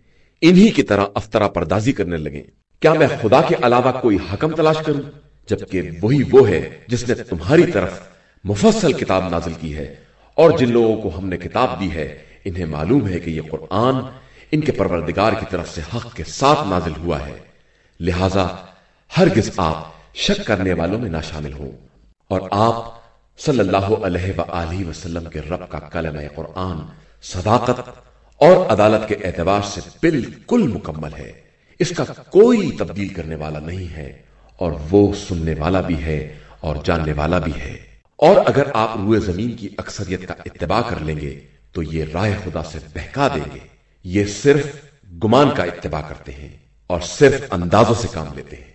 انہی کی طرح افطرا پردازی کرنے لگیں۔ کیا میں خدا کے علاوہ کوئی حکم تلاش کروں؟ جبکہ وہی وہ ہے جس نے تمہاری طرف مفصل کتاب نازل کی ہے اور جن لوگوں کو ہم نے کتاب دی ہے، انہیں معلوم ہے کہ یہ قرآن ان کے پروردگار کی طرف سے حق کے ساتھ نازل ہوا ہے۔ لہذا ہرگز آپ شک کرنے والوں میں نہ شامل ہوں۔ اور آپ صلی اللہ علیہ وآلہ وسلم کے رب کا کلمہ قرآن، صداقت اور عدالت کے اعتبار سے بالکل مکمل ہے۔ اس کا کوئی تبدیل کرنے والا نہیں ہے اور وہ سننے والا بھی ہے اور جاننے والا بھی ہے۔ اور اگر آپ روئے زمین کی اکثریت کا اتباع کر لیں گے، تو یہ رائے خدا سے بہکا دیں گے۔ یہ صرف گمان کا اتباع کرتے ہیں اور صرف اندازوں سے کام لیتے ہیں۔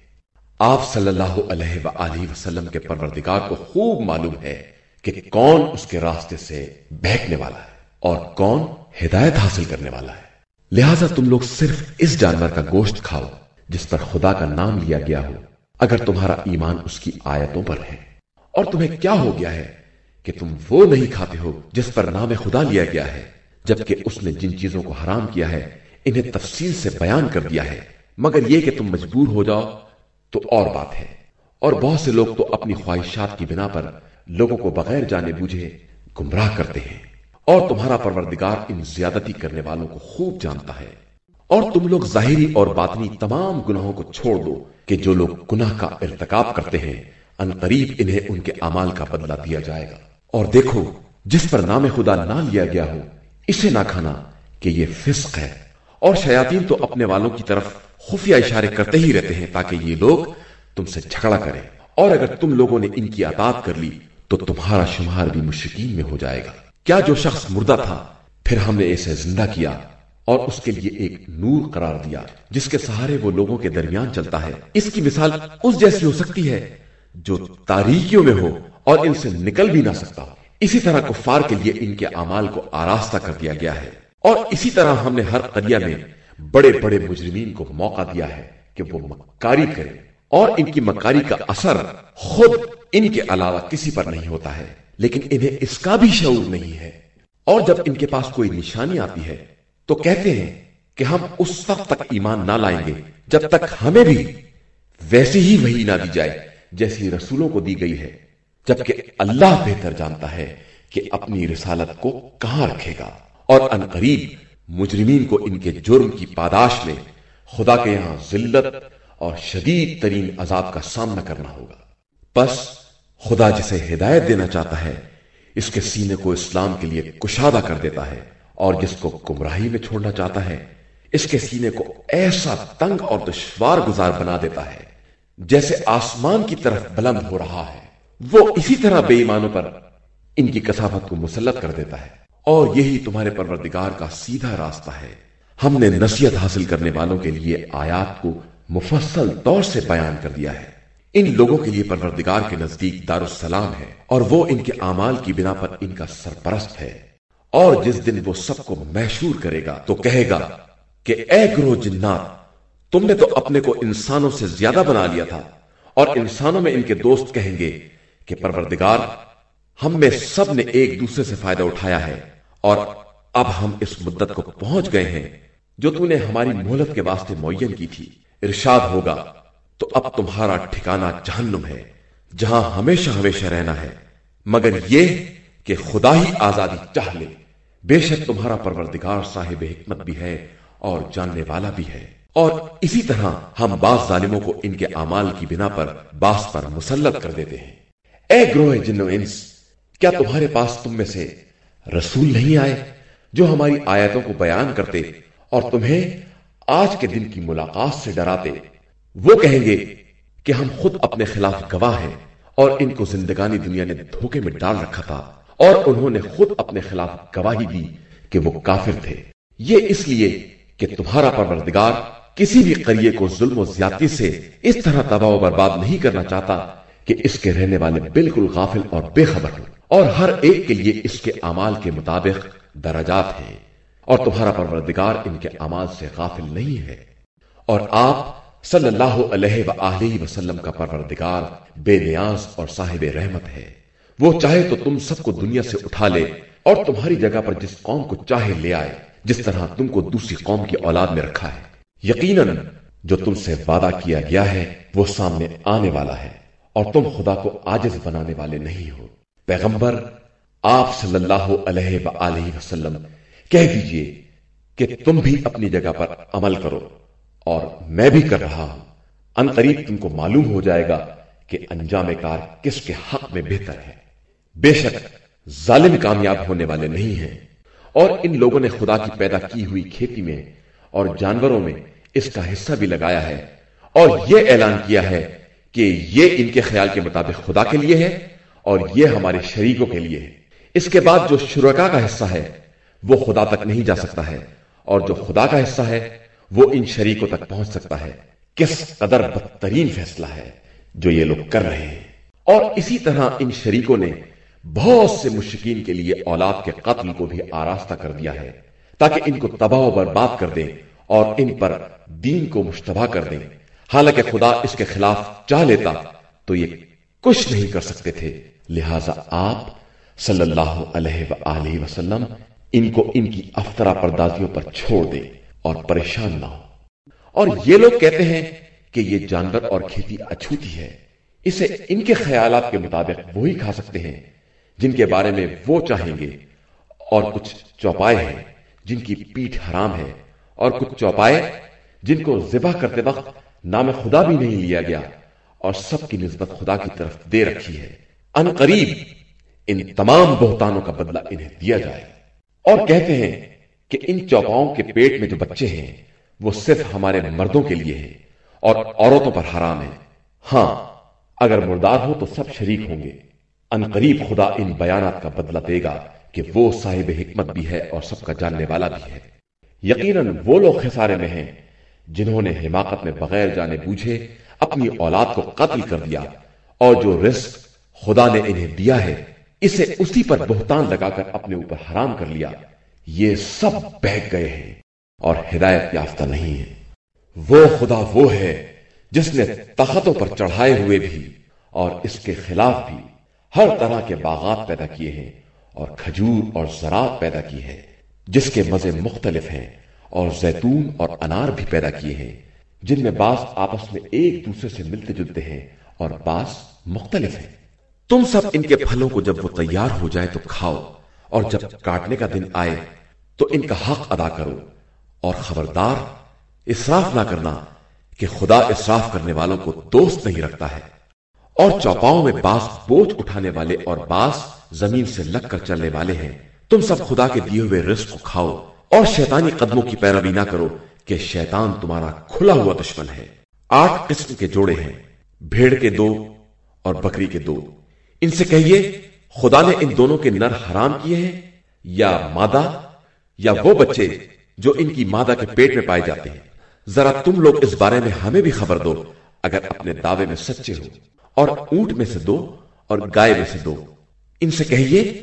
آپ صلی اللہ علیہ وآلہ وسلم کے پروردگار کو خوب معلوم ہے کہ کون اس کے راستے سے بہکنے والا ہے اور کون ہدایت حاصل کرنے والا ہے۔ لہذا تم لوگ صرف اس جانور کا گوشت کھاؤ جس پر خدا کا نام لیا گیا ہو، اگر تمہارا ایمان اس کی آیتوں پر ہے۔ اور تمہیں کیا ہو گیا ہے کہ تم وہ نہیں کھاتے ہو جس پر نام خدا لیا گیا ہے، جبکہ اس نے جن چیزوں کو حرام کیا ہے، انہیں تفصیل سے بیان کر دیا ہے۔ مگر یہ کہ تم مجبور ہو جاؤ تو اور بات ہے۔ اور بہت سے لوگ تو اپنی خواہشات کی بنا پر لوگوں کو بغیر جانے بوجھے گمراہ کرتے ہیں۔ اور تمہارا پروردگار ان زیادتی کرنے والوں کو خوب جانتا ہے۔ اور تم لوگ ظاہری اور باطنی تمام گناہوں کو چھوڑ دو کہ جو لوگ گناہ کا ارتکاب کرتے ہیں، ان قریب انہیں ان کے امال کا بدلہ دیا جائے گا۔ اور دیکھو، جس پر نام خدا نہ لیا گیا ہو، اسے نہ کھانا کہ یہ فسق ہے۔ اور شیاطین تو اپنے والوں کی طرف خفیہ اشارے کرتے ہی رہتے ہیں تاکہ یہ لوگ تم سے جھگڑا کریں۔ اور اگر تم لوگوں نے ان کی عطاب کر لی، تو تمہارا شمار بھی مشرقین میں ہو جائے گا۔ کیا جو شخص مردہ تھا، پھر ہم نے اسے زندہ کیا اور اس کے لیے ایک نور قرار دیا، جس کے سہارے وہ لوگوں کے درمیان چلتا ہے۔ اس کی مثال اس جیسی ہو سکتی ہے جو تاریخیوں میں ہو اور ان سے نکل بھی نہ سکتا۔ اسی طرح کفار کے لیے ان کے اعمال کو آراستہ کر دیا گیا ہے۔ اور اسی طرح ہم نے ہر قریہ میں بڑے بڑے مجرمین کو موقع دیا ہے کہ وہ مکاری کریں اور ان کی مکاری کا اثر خود ان کے علاوہ کسی پر نہیں ہوتا ہے، لیکن انہیں اس کا بھی شعور نہیں ہے۔ اور جب ان کے پاس کوئی نشانی آتی ہے، تو کہتے ہیں کہ ہم اس وقت تک ایمان نہ لائیں گے جب تک ہمیں بھی ویسی ہی وہی نہ دی جائے، جیسی رسولوں کو دی گئی ہے۔ جبکہ اللہ بہتر جانتا ہے کہ اپنی رسالت کو کہاں رکھے گا۔ اور ان قریب مجرمین کو ان کے جرم کی پاداش میں خدا کے یہاں ذلت اور شدید ترین عذاب کا سامنا کرنا ہوگا۔ بس خدا جسے ہدایت دینا چاہتا ہے، اس کے سینے کو اسلام کے لیے کشادہ کر دیتا ہے اور جس کو گمراہی میں چھوڑنا چاہتا ہے، اس کے سینے کو ایسا تنگ اور دشوار گزار بنا دیتا ہے جیسے آسمان کی طرف بلند ہو رہا ہے۔ وہ اسی طرح بے ایمانوں پر ان کی کسافت کو مسلط کر دیتا ہے۔ اور یہی تمہارے پروردگار کا سیدھا راستہ ہے۔ ہم نے نصیحت حاصل کرنے والوں کے لیے آیات کو مفصل طور سے بیان کر دیا ہے۔ ان لوگوں کے لیے پروردگار کے نزدیک دار السلام ہے اور وہ ان کے اعمال کی بنا پر ان کا سرپرست ہے۔ اور جس دن وہ سب کو محشور کرے گا تو کہے گا کہ اے گروہ جنات، تم نے تو اپنے کو انسانوں سے زیادہ بنا لیا تھا اور انسانوں میں ان کے دوست کہیں گے کہ پروردگار ہم میں سب نے ایک دوسرے سے فائدہ اٹھایا ہے۔ اور اب ہم اس مدت کو پہنچ گئے ہیں جو تم نے ہماری مہلت کے واسطے معین کی تھی۔ ارشاد ہوگا، تو اب تمہارا ٹھکانہ جہنم ہے، جہاں ہمیشہ ہمیشہ رہنا ہے۔ مگر یہ کہ خدا ہی آزادی چاہ لے۔ بے شک تمہارا پروردگار صاحب حکمت بھی ہے اور جاننے والا بھی ہے۔ اور اسی طرح ہم بعض ظالموں کو ان کے اعمال کی بنا پر باس پر مسلط کر دیتے ہیں۔ اے گروہ جن و انس کیا تمہارے پاس تم میں سے رسول نہیں آئے جو ہماری آیتوں کو بیان کرتے اور تمہیں آج کے دن کی ملاقات سے ڈراتے؟ وہ کہیں گے کہ ہم خود اپنے خلاف گواہ ہیں اور ان کو زندگانی دنیا نے دھوکے میں ڈال رکھا تھا اور انہوں نے خود اپنے خلاف گواہی دی کہ وہ کافر تھے۔ یہ اس لیے کہ تمہارا پروردگار کسی بھی قریے کو ظلم و زیادتی سے اس طرح تباہ و برباد نہیں کرنا چاہتا کہ اس کے رہنے والے بالکل غافل اور بے خبر ہوں۔ اور ہر ایک کے لیے اس کے امال کے مطابق درجات ہیں اور تمہارا پروردگار ان کے امال سے غافل نہیں ہے۔ اور آپ صلی اللہ علیہ وآلہ وسلم کا پروردگار، بے نیاز اور صاحب رحمت ہے۔ وہ چاہے تو تم سب کو دنیا سے اٹھا لے اور تمہاری جگہ پر جس قوم کو چاہے لے آئے، جس طرح تم کو دوسری قوم کی اولاد میں رکھا ہے۔ یقیناً جو تم سے وعدہ کیا گیا ہے، وہ سامنے آنے والا ہے اور تم خدا کو آجز بنانے والے نہیں ہو۔ پیغمبر آپ صلی اللہ علیہ وآلہ وسلم کہہ دیجیے کہ تم بھی اپنی جگہ پر عمل کرو اور میں بھی کر رہا ہوں۔ ان قریب تم کو معلوم ہو جائے گا کہ انجام کار کس کے حق میں بہتر ہے۔ بے شک ظالم کامیاب ہونے والے نہیں ہیں۔ اور ان لوگوں نے خدا کی پیدا کی ہوئی کھیتی میں اور جانوروں میں اس کا حصہ بھی لگایا ہے۔ اور یہ اعلان کیا ہے کہ یہ ان کے خیال کے مطابق خدا کے لیے ہے اور یہ ہمارے شریکوں کے لیے ہے۔ اس کے بعد جو شرکا کا حصہ ہے، وہ خدا تک نہیں جا سکتا ہے۔ اور جو خدا کا حصہ ہے، وہ ان شریکوں تک پہنچ سکتا ہے۔ کس قدر بدترین فیصلہ ہے جو یہ لوگ کر رہے ہیں۔ اور اسی طرح ان شریکوں نے بہت سے مشکین کے لیے اولاد کے قتل کو بھی آراستہ کر دیا ہے، تاکہ ان کو تباہ و برباد کر دیں اور ان پر دین کو مشتبہ کر دیں۔ حالانکہ خدا اس کے خلاف چاہ لیتا تو یہ کچھ نہیں کر سکتے تھے۔ لہذا آپ صلی اللہ علیہ وآلہ وسلم ان کو ان کی افطرا پردازیوں پر چھوڑ دیں اور پریشان نہ ہو اور یہ لوگ کہتے ہیں کہ یہ جانور اور کھیتی اچھوتی ہے۔ اسے ان کے خیالات کے مطابق وہی کھا سکتے ہیں جن کے بارے میں وہ چاہیں گے۔ اور کچھ چوپائے ہیں جن کی پیٹ حرام ہے۔ اور کچھ چوپائے جن کو ذبح کرتے وقت نام خدا بھی نہیں لیا گیا۔ اور سب کی نسبت خدا کی طرف دے رکھی ہے۔ ان قریب ان تمام بہتانوں کا بدلہ انہیں دیا جائے۔ اور کہتے ہیں کہ ان چوپاؤں کے پیٹ میں جو بچے ہیں، وہ صرف ہمارے مردوں کے لیے ہیں اور عورتوں پر حرام ہے ہاں اگر مردار ہو تو سب شریک ہوں گے۔ ان قریب خدا ان بیانات کا بدلہ دے گا کہ وہ صاحب حکمت بھی ہے اور سب کا جاننے والا بھی ہے۔ یقیناً وہ لوگ خسارے میں ہیں جنہوں نے حماقت میں بغیر جانے بوجھے اپنی اولاد کو قتل کر دیا اور جو رزق خدا نے انہیں دیا ہے، اسے اسی پر بہتان لگا کر اپنے اوپر حرام کر لیا۔ یہ سب بہت گئے ہیں اور ہدایت یافتہ نہیں ہے وہ خدا وہ ہے جس نے تختوں پر چڑھائے ہوئے بھی اور اس کے خلاف بھی ہر طرح کے باغات پیدا کیے ہیں اور کھجور اور زراعت پیدا کی ہے، جس کے مزے مختلف ہیں اور زیتون اور انار بھی پیدا کیے ہیں۔ جن میں بعض آپس میں ایک دوسرے سے ملتے جلتے ہیں اور بعض مختلف ہیں۔ تم سب ان کے پھلوں کو جب وہ تیار ہو جائے تو کھاؤ، اور جب کاٹنے کا دن آئے تو ان کا حق ادا کرو۔ اور خبردار، اسراف نہ کرنا کہ خدا اسراف کرنے والوں کو دوست نہیں رکھتا ہے۔ اور چوپاؤں میں باس بوجھ اٹھانے والے اور باس زمین سے لگ کر چلنے والے ہیں۔ تم سب خدا کے دیے ہوئے رزق کو کھاؤ اور شیطانی قدموں کی پیروی نہ کرو۔ کہ شیطان تمہارا کھلا ہوا دشمن ہے۔ آٹھ قسم کے جوڑے ہیں، بھیڑ کے دو اور بکری کے دو۔ ان سے کہیے، خدا نے ان دونوں کے نر حرام کیے ہیں یا مادہ یا وہ بچے جو ان کی مادہ کے پیٹ میں پائے جاتے ہیں۔ ذرا تم لوگ اس بارے میں ہمیں بھی خبر دو، اگر اپنے دعوے میں سچے ہو۔ اور اونٹ میں سے دو اور گائے میں سے دو۔ ان سے کہیے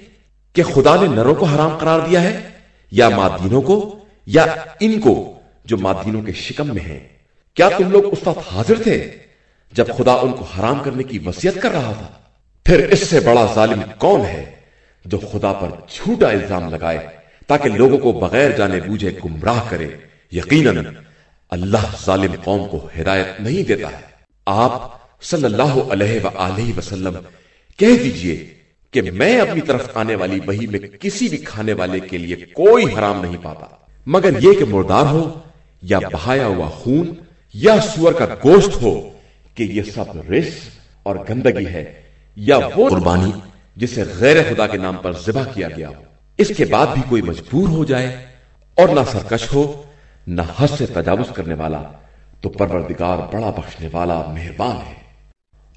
کہ خدا نے نروں کو حرام قرار دیا ہے، یا مادینوں کو، یا ان کو۔ جو مادینوں کے شکم میں ہیں۔ کیا تم لوگ اس وقت حاضر تھے؟ جب خدا ان کو حرام کرنے کی وسیعت کر رہا تھا۔ پھر اس سے بڑا ظالم کون ہے جو خدا پر جھوٹا الزام لگائے تاکہ لوگوں کو بغیر جانے بوجھے گمراہ کرے۔ یقیناً اللہ ظالم قوم کو ہدایت نہیں دیتا ہے۔ آپ صلی اللہ علیہ وآلہ وسلم کہہ دیجیے کہ میں اپنی طرف آنے والی وہی میں کسی بھی کھانے والے کے لیے کوئی حرام نہیں پاتا۔ مگر یہ کہ مردار ہو یا بہایا ہوا خون یا سور کا گوشت ہو کہ یہ سب رس اور گندگی ہے، یا وہ قربانی جسے غیر خدا کے نام پر ذبح کیا گیا ہو۔ اس کے بعد بھی کوئی مجبور ہو جائے اور نہ سرکش ہو، نہ حد سے تجاوز کرنے والا، تو پروردگار بڑا بخشنے والا مہربان ہے۔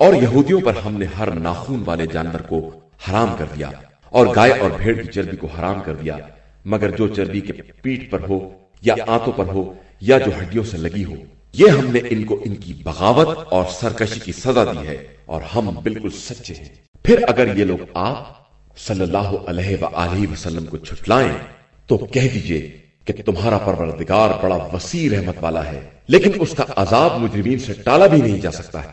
اور یہودیوں پر ہم نے ہر ناخون والے جانور کو حرام کر دیا، اور گائے اور بھیڑ کی چربی کو حرام کر دیا، مگر جو چربی کے پیٹ پر ہو یا آنتوں پر ہو یا جو ہڈیوں سے لگی ہو۔ یہ ہم نے ان کو ان کی بغاوت اور سرکشی کی سزا دی ہے اور ہم بالکل سچے ہیں۔ پھر اگر یہ لوگ آپ صلی اللہ علیہ وآلہ وسلم کو چھٹلائیں تو کہہ دیجیے کہ تمہارا پروردگار بڑا وسیع رحمت والا ہے، لیکن اس کا عذاب مجرمین سے ٹالا بھی نہیں جا سکتا ہے۔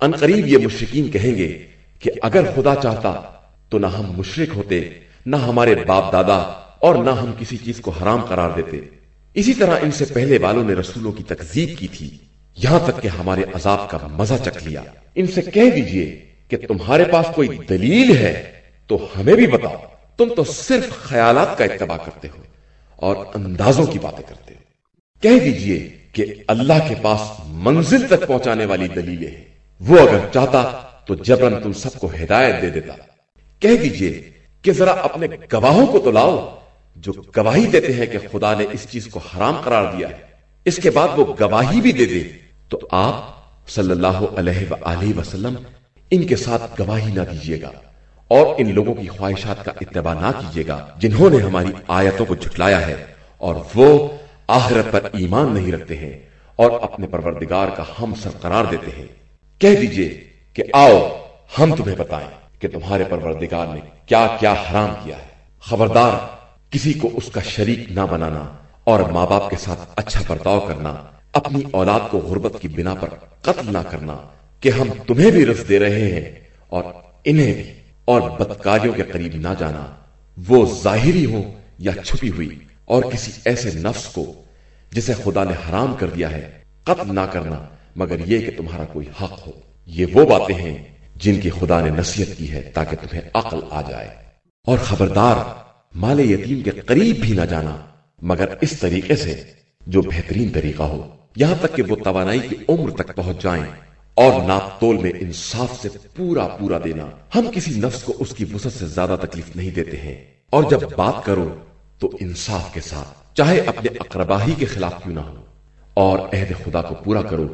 ان قریب یہ مشرقین کہیں گے کہ اگر خدا چاہتا تو نہ ہم مشرق ہوتے، نہ ہمارے باپ دادا اور نہ ہم کسی چیز کو حرام قرار دیتے۔ اسی طرح ان سے پہلے والوں نے رسولوں کی تکزیب کی تھی۔ یہاں تک کہ ہمارے عذاب کا مزہ چک لیا۔ ان سے کہہ دیجیے کہ تمہارے پاس کوئی دلیل ہے تو ہمیں بھی بتاؤ۔ تم تو صرف خیالات کا اتباع کرتے ہو اور اندازوں کی باتیں کرتے ہو۔ کہہ دیجیے کہ اللہ کے پاس منزل تک پہنچانے والی دلیلیں ہیں۔ وہ اگر چاہتا تو جبرن تم سب کو ہدایت دے دیتا۔ کہہ دیجیے کہ ذرا اپنے گواہوں کو تو لاؤ۔ جو گواہی دیتے ہیں کہ خدا نے اس چیز کو حرام قرار دیا ہے، اس کے بعد وہ گواہی بھی دے دے، تو آپ صلی اللہ علیہ وآلہ وسلم ان کے ساتھ گواہی نہ دیجیے گا، اور ان لوگوں کی خواہشات کا اتباع نہ کیجیے گا جنہوں نے ہماری آیتوں کو جھٹلایا ہے، اور وہ آخرت پر ایمان نہیں رکھتے ہیں، اور اپنے پروردگار کا ہم سر قرار دیتے ہیں۔ کہہ دیجیے کہ آؤ، ہم تمہیں بتائیں کہ تمہارے پروردگار نے کیا کیا حرام کیا ہے۔ خبردار کسی کو اس کا شریک نہ بنانا اور ماں باپ کے ساتھ اچھا برتاؤ کرنا، اپنی اولاد کو غربت کی بنا پر قتل نہ کرنا کہ ہم تمہیں بھی رس دے رہے ہیں اور انہیں بھی، اور بدکاریوں کے قریب نہ جانا۔ وہ ظاہری ہو یا چھپی ہوئی، اور کسی ایسے نفس کو جسے خدا نے حرام کر دیا ہے، قتل نہ کرنا، مگر یہ کہ تمہارا کوئی حق ہو۔ یہ وہ باتیں ہیں جن کی خدا نے نصیحت کی ہے تاکہ تمہیں عقل آ جائے۔ اور خبردار مال یتیم کے قریب بھی نہ جانا، مگر اس طریقے سے جو بہترین طریقہ ہو۔ یہاں تک کہ وہ توانائی کی عمر تک پہنچ جائیں اور ناپ تول میں انصاف سے پورا پورا دینا۔ ہم کسی نفس کو اس کی وسط سے زیادہ تکلیف نہیں دیتے ہیں۔ اور جب بات کرو تو انصاف کے ساتھ، چاہے اپنے اقرباہی کے خلاف کیوں نہ ہو۔ اور عہد خدا کو پورا کرو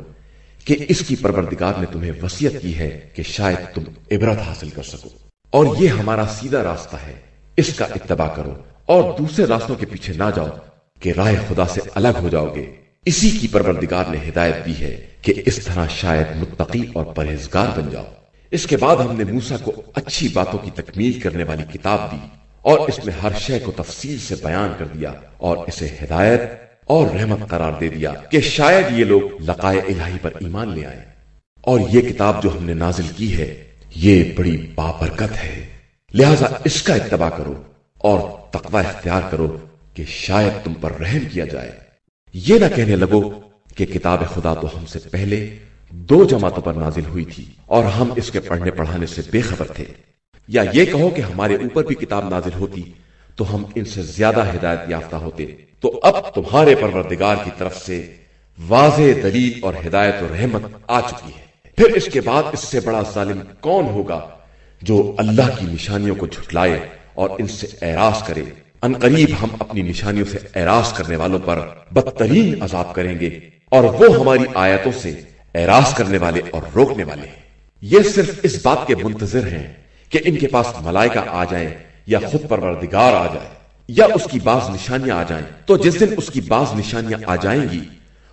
کہ اس کی پروردگار نے تمہیں وسیعت کی ہے کہ شاید تم عبرت حاصل کر سکو۔ اور یہ ہمارا سیدھا راستہ ہے۔ اس کا اتباع کرو اور دوسرے راستوں کے پیچھے نہ جاؤ کہ رائے خدا سے الگ ہو جاؤ گے۔ اسی کی پروردگار نے ہدایت دی ہے کہ اس طرح شاید متقی اور پرہیزگار بن جاؤ۔ اس کے بعد ہم نے موسا کو اچھی باتوں کی تکمیل کرنے والی کتاب دی اور اس میں ہر شے کو تفصیل سے بیان کر دیا اور اسے ہدایت اور رحمت قرار دے دیا کہ شاید یہ لوگ لقائے الہی پر ایمان لے آئے اور یہ کتاب جو ہم نے نازل کی ہے، یہ بڑی بابرکت ہے۔ لہذا اس کا اتباع کرو اور تقوی اختیار کرو کہ شاید تم پر رحم کیا جائے۔ یہ نہ کہنے لگو کہ کتاب خدا تو ہم سے پہلے دو جماعتوں پر نازل ہوئی تھی اور ہم اس کے پڑھنے پڑھانے سے بے خبر تھے۔ یا یہ کہو کہ ہمارے اوپر بھی کتاب نازل ہوتی تو ہم ان سے زیادہ ہدایت یافتہ ہوتے۔ تو اب تمہارے پروردگار کی طرف سے واضح دلیل اور ہدایت اور رحمت آ چکی ہے۔ پھر اس کے بعد اس سے بڑا ظالم کون ہوگا جو اللہ کی نشانیوں کو جھٹلائے اور ان سے اعراض کرے۔ ان قریب ہم اپنی نشانیوں سے اعراض کرنے والوں پر بدترین عذاب کریں گے اور وہ ہماری آیتوں سے اعراض کرنے والے اور روکنے والے ہیں۔ یہ صرف اس بات کے منتظر ہیں کہ ان کے پاس ملائکہ آ جائیں یا خود پروردگار آ جائے یا اس کی بعض نشانیاں آ جائیں۔ تو جس دن اس کی بعض نشانیاں آ جائیں گی،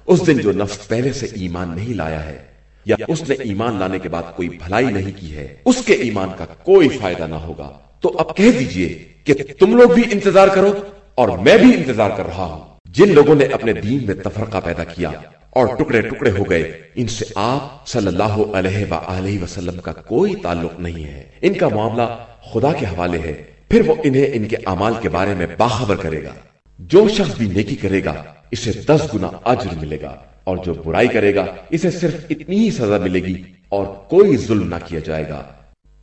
اس دن جو نفس پہلے سے ایمان نہیں لایا ہے یا اس نے ایمان لانے کے بعد کوئی بھلائی نہیں کی ہے، اس کے ایمان کا کوئی فائدہ نہ ہوگا۔ تو اب کہہ دیجیے کہ تم لوگ بھی انتظار کرو اور میں بھی انتظار کر رہا ہوں۔ جن لوگوں نے اپنے دین میں تفرقہ پیدا کیا اور ٹکڑے ٹکڑے ہو گئے، ان سے آپ صلی اللہ علیہ وآلہ وسلم کا کوئی تعلق نہیں ہے۔ ان کا معاملہ خدا کے حوالے ہے، پھر وہ انہیں ان کے اعمال کے بارے میں باخبر کرے گا۔ جو شخص بھی نیکی کرے گا، اسے دس گنا اجر ملے گا۔ اور جو برائی کرے گا، اسے صرف اتنی ہی سزا ملے گی اور کوئی ظلم نہ کیا جائے گا۔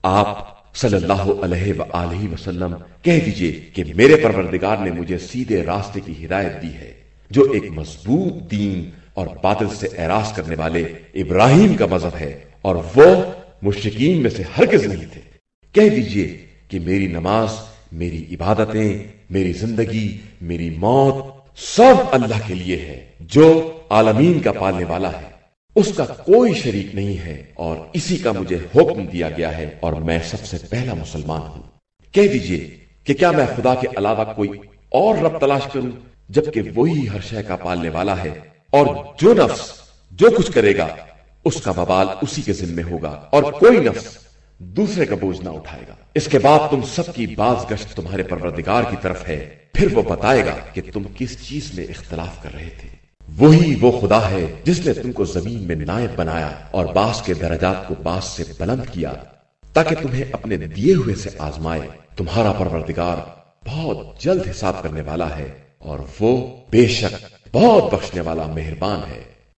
آپ صلی اللہ علیہ وآلہ وسلم کہہ دیجیے کہ میرے پروردگار نے مجھے سیدھے راستے کی ہدایت دی ہے، جو ایک مضبوط دین اور باطل سے اعراض کرنے والے ابراہیم کا مذہب ہے، اور وہ مشرقین میں سے ہرگز نہیں تھے۔ کہہ دیجیے کہ میری نماز، میری عبادتیں، میری زندگی، میری موت سب اللہ کے لیے ہے، جو عالمین کا پالنے والا ہے۔ اس کا کوئی شریک نہیں ہے اور اسی کا مجھے حکم دیا گیا ہے اور میں سب سے پہلا مسلمان ہوں۔ کہہ دیجیے کہ کیا میں خدا کے علاوہ کوئی اور رب تلاش کروں جبکہ وہی ہر شے کا پالنے والا ہے اور جو نفس جو کچھ کرے گا، اس کا ببال اسی کے ذمے ہوگا اور کوئی نفس دوسرے کا بوجھ نہ اٹھائے گا۔ اس کے بعد تم سب کی باز گشت تمہارے پروردگار کی طرف ہے، پھر وہ بتائے گا کہ تم کس چیز میں اختلاف کر رہے تھے۔ وہی وہ خدا ہے جس نے تم کو زمین میں نائب بنایا اور باس کے درجات کو باس سے بلند کیا تاکہ تمہیں اپنے دیے ہوئے سے آزمائے۔ تمہارا پروردگار بہت جلد حساب کرنے والا ہے اور وہ بے شک بہت بخشنے والا مہربان ہے۔